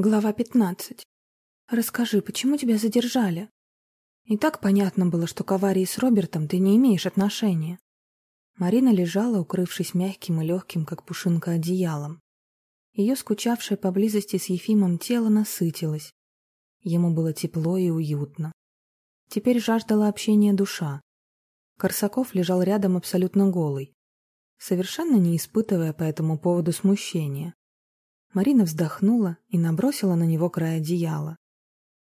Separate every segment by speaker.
Speaker 1: Глава 15. Расскажи, почему тебя задержали? И так понятно было, что к аварии с Робертом ты не имеешь отношения. Марина лежала, укрывшись мягким и легким, как пушинка, одеялом. Ее скучавшее поблизости с Ефимом тело насытилось. Ему было тепло и уютно. Теперь жаждала общения душа. Корсаков лежал рядом абсолютно голый, совершенно не испытывая по этому поводу смущения. Марина вздохнула и набросила на него край одеяла.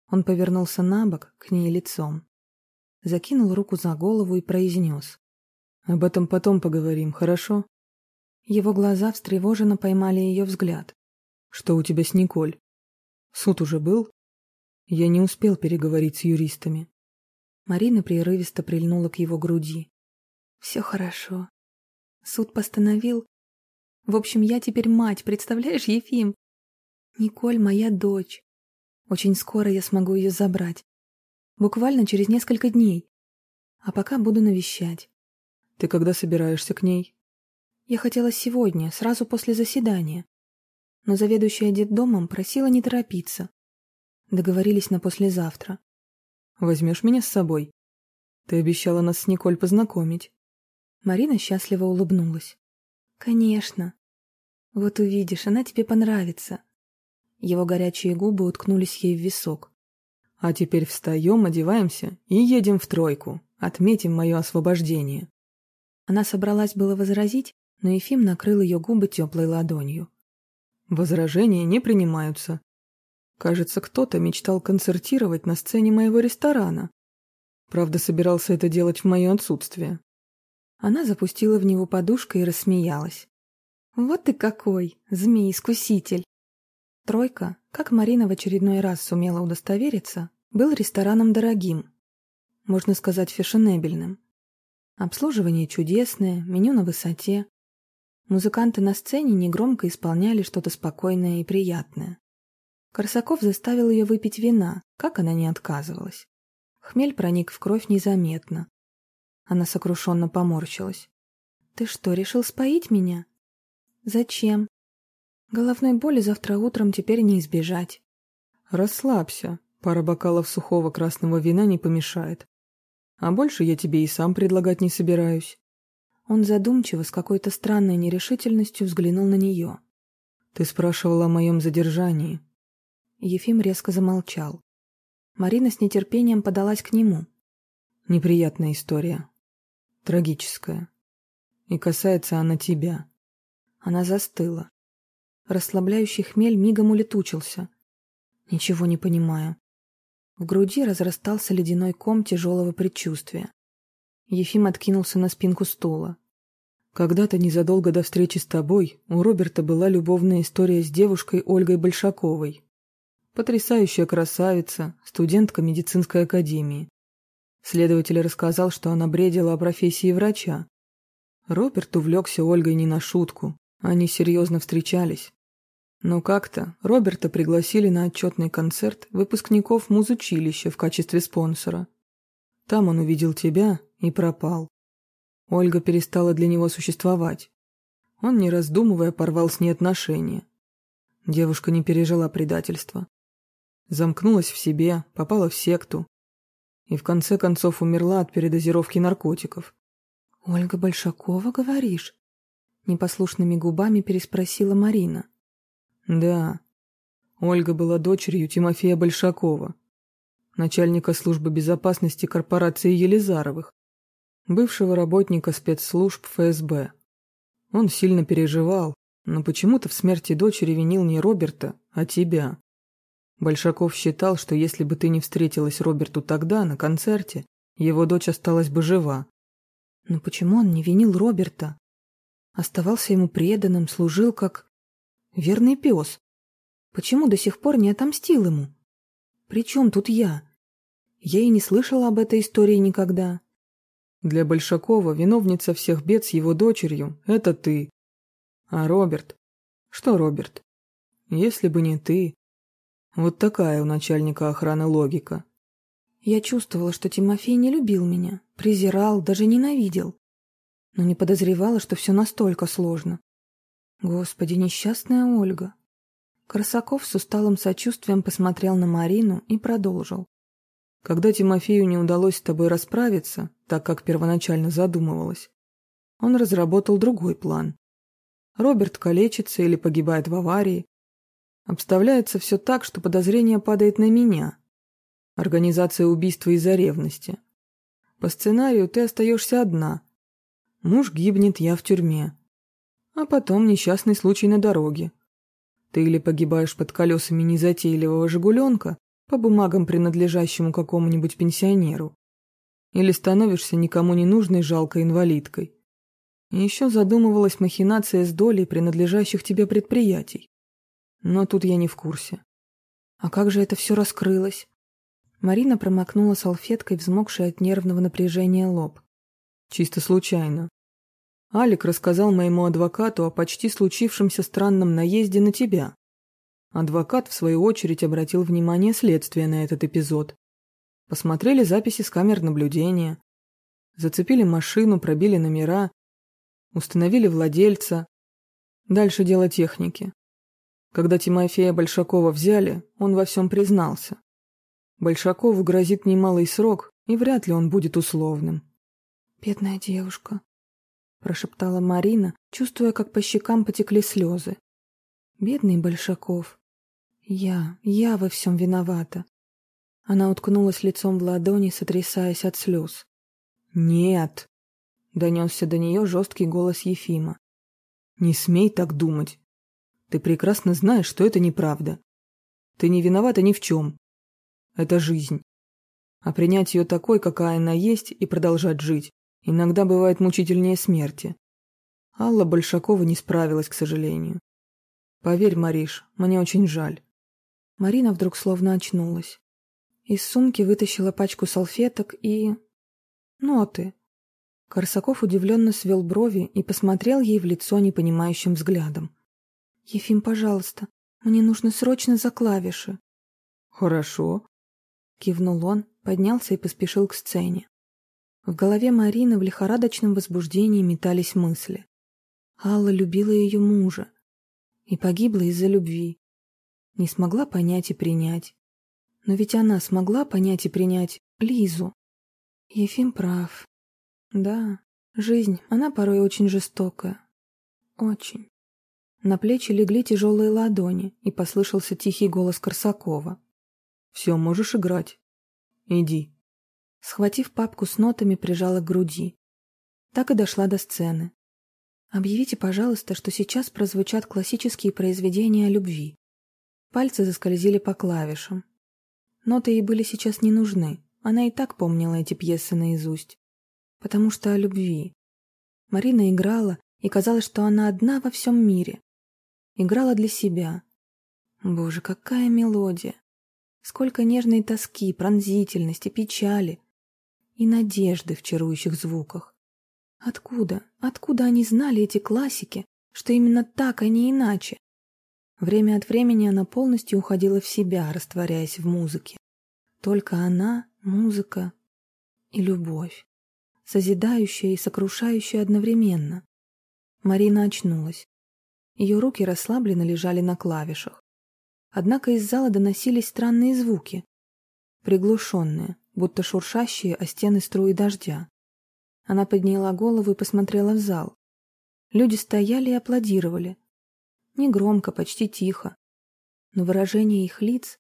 Speaker 1: Он повернулся на бок, к ней лицом. Закинул руку за голову и произнес. «Об этом потом поговорим, хорошо?» Его глаза встревоженно поймали ее взгляд. «Что у тебя с Николь? Суд уже был?» Я не успел переговорить с юристами. Марина прерывисто прильнула к его груди. «Все хорошо. Суд постановил, в общем, я теперь мать, представляешь, Ефим? Николь моя дочь. Очень скоро я смогу ее забрать. Буквально через несколько дней. А пока буду навещать. Ты когда собираешься к ней? Я хотела сегодня, сразу после заседания. Но заведующая детдомом просила не торопиться. Договорились на послезавтра. Возьмешь меня с собой? Ты обещала нас с Николь познакомить. Марина счастливо улыбнулась. «Конечно. Вот увидишь, она тебе понравится». Его горячие губы уткнулись ей в висок. «А теперь встаем, одеваемся и едем в тройку. Отметим мое освобождение». Она собралась было возразить, но Ефим накрыл ее губы теплой ладонью. «Возражения не принимаются. Кажется, кто-то мечтал концертировать на сцене моего ресторана. Правда, собирался это делать в мое отсутствие. Она запустила в него подушкой и рассмеялась. «Вот ты какой, змей-искуситель!» Тройка, как Марина в очередной раз сумела удостовериться, был рестораном дорогим, можно сказать, фешенебельным. Обслуживание чудесное, меню на высоте. Музыканты на сцене негромко исполняли что-то спокойное и приятное. Корсаков заставил ее выпить вина, как она не отказывалась. Хмель проник в кровь незаметно, она сокрушенно поморщилась. «Ты что, решил споить меня?» «Зачем?» «Головной боли завтра утром теперь не избежать». «Расслабься. Пара бокалов сухого красного вина не помешает. А больше я тебе и сам предлагать не собираюсь». Он задумчиво, с какой-то странной нерешительностью взглянул на нее. «Ты спрашивала о моем задержании». Ефим резко замолчал. Марина с нетерпением подалась к нему. «Неприятная история. Трагическая. И касается она тебя. Она застыла. Расслабляющий хмель мигом улетучился. Ничего не понимаю. В груди разрастался ледяной ком тяжелого предчувствия. Ефим откинулся на спинку стула. Когда-то незадолго до встречи с тобой у Роберта была любовная история с девушкой Ольгой Большаковой. Потрясающая красавица, студентка медицинской академии. Следователь рассказал, что она бредила о профессии врача. Роберт увлекся Ольгой не на шутку. Они серьезно встречались. Но как-то Роберта пригласили на отчетный концерт выпускников музучилища в качестве спонсора. Там он увидел тебя и пропал. Ольга перестала для него существовать. Он, не раздумывая, порвал с ней отношения. Девушка не пережила предательства. Замкнулась в себе, попала в секту, и в конце концов умерла от передозировки наркотиков. «Ольга Большакова, говоришь?» Непослушными губами переспросила Марина. «Да. Ольга была дочерью Тимофея Большакова, начальника службы безопасности корпорации Елизаровых, бывшего работника спецслужб ФСБ. Он сильно переживал, но почему-то в смерти дочери винил не Роберта, а тебя. Большаков считал, что если бы ты не встретилась Роберту тогда, на концерте, его дочь осталась бы жива. Но почему он не винил Роберта? Оставался ему преданным, служил как верный пес. Почему до сих пор не отомстил ему? При чем тут я? Я и не слышала об этой истории никогда. Для Большакова виновница всех бед с его дочерью — это ты. А Роберт? Что Роберт? Если бы не ты, вот такая у начальника охраны логика. Я чувствовала, что Тимофей не любил меня, презирал, даже ненавидел. Но не подозревала, что все настолько сложно. Господи, несчастная Ольга. Красаков с усталым сочувствием посмотрел на Марину и продолжил.
Speaker 2: Когда Тимофею не удалось с тобой расправиться, так как первоначально задумывалось, он разработал другой план. Роберт калечится или погибает в аварии. Обставляется все так, что подозрение падает на меня. Организация убийства из-за ревности. По сценарию ты остаешься одна. Муж гибнет, я в тюрьме. А потом несчастный случай на дороге. Ты или погибаешь под колесами незатейливого «Жигуленка», по бумагам, принадлежащему какому-нибудь пенсионеру, или становишься никому не нужной жалкой инвалидкой. И еще задумывалась махинация с долей принадлежащих тебе предприятий. Но тут я не в курсе.
Speaker 1: А как же это все раскрылось? Марина промокнула салфеткой взмокший от нервного напряжения лоб.
Speaker 2: Чисто случайно. Алик рассказал моему адвокату о почти случившемся странном наезде на тебя. Адвокат, в свою очередь, обратил внимание следствия на этот эпизод. Посмотрели записи с камер наблюдения. Зацепили машину, пробили номера. Установили владельца. Дальше дело техники. Когда Тимофея Большакова взяли, он во всем признался. Большакову грозит немалый срок, и вряд ли он будет условным.
Speaker 1: «Бедная девушка», прошептала Марина, чувствуя, как по щекам потекли слезы. Бедный Большаков. Я, я во всем виновата. Она уткнулась лицом в ладони, сотрясаясь от слез.
Speaker 2: «Нет!» — донесся до нее жесткий голос Ефима. «Не смей так думать. Ты прекрасно знаешь, что это неправда. Ты не виновата ни в чем. Это жизнь. А принять ее такой, какая она есть, и продолжать жить, Иногда бывает мучительнее смерти. Алла Большакова не справилась, к сожалению. Поверь, Мариш, мне очень жаль.
Speaker 1: Марина вдруг словно очнулась. Из сумки вытащила пачку салфеток и... ноты. Корсаков удивленно свел брови и посмотрел ей в лицо непонимающим взглядом. «Ефим, пожалуйста, мне нужно срочно за клавиши».
Speaker 2: «Хорошо», —
Speaker 1: кивнул он, поднялся и поспешил к сцене. В голове Марины в лихорадочном возбуждении метались мысли. Алла любила ее мужа и погибла из-за любви. Не смогла понять и принять. Но ведь она смогла понять и принять Лизу. Ефим прав. Да, жизнь, она порой очень жестокая. Очень. На плечи легли тяжелые ладони, и послышался тихий голос Корсакова.
Speaker 2: «Все, можешь играть. Иди».
Speaker 1: Схватив папку с нотами, прижала к груди. Так и дошла до сцены. Объявите, пожалуйста, что сейчас прозвучат классические произведения о любви. Пальцы заскользили по клавишам. Ноты ей были сейчас не нужны. Она и так помнила эти пьесы наизусть. Потому что о любви. Марина играла, и казалось, что она одна во всем мире. Играла для себя. Боже, какая мелодия! Сколько нежной тоски, пронзительности, печали, и надежды в чарующих звуках. Откуда, откуда они знали эти классики, что именно так, а не иначе? Время от времени она полностью уходила в себя, растворяясь в музыке. Только она, музыка и любовь, созидающая и сокрушающая одновременно. Марина очнулась. Ее руки расслабленно лежали на клавишах. Однако из зала доносились странные звуки, приглушенные, будто шуршащие о стены струи дождя. Она подняла голову и посмотрела в зал. Люди стояли и аплодировали. Негромко, почти тихо. Но выражения их лиц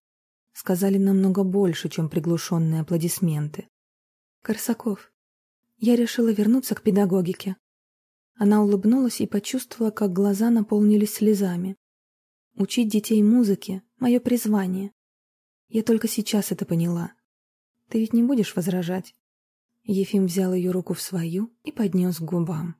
Speaker 1: сказали намного больше, чем приглушенные аплодисменты. «Корсаков, я решила вернуться к педагогике». Она улыбнулась и почувствовала, как глаза наполнились слезами. «Учить детей музыке — мое призвание. Я только сейчас это поняла. Ты ведь не будешь возражать?» Ефим взял ее руку в свою и поднес к губам.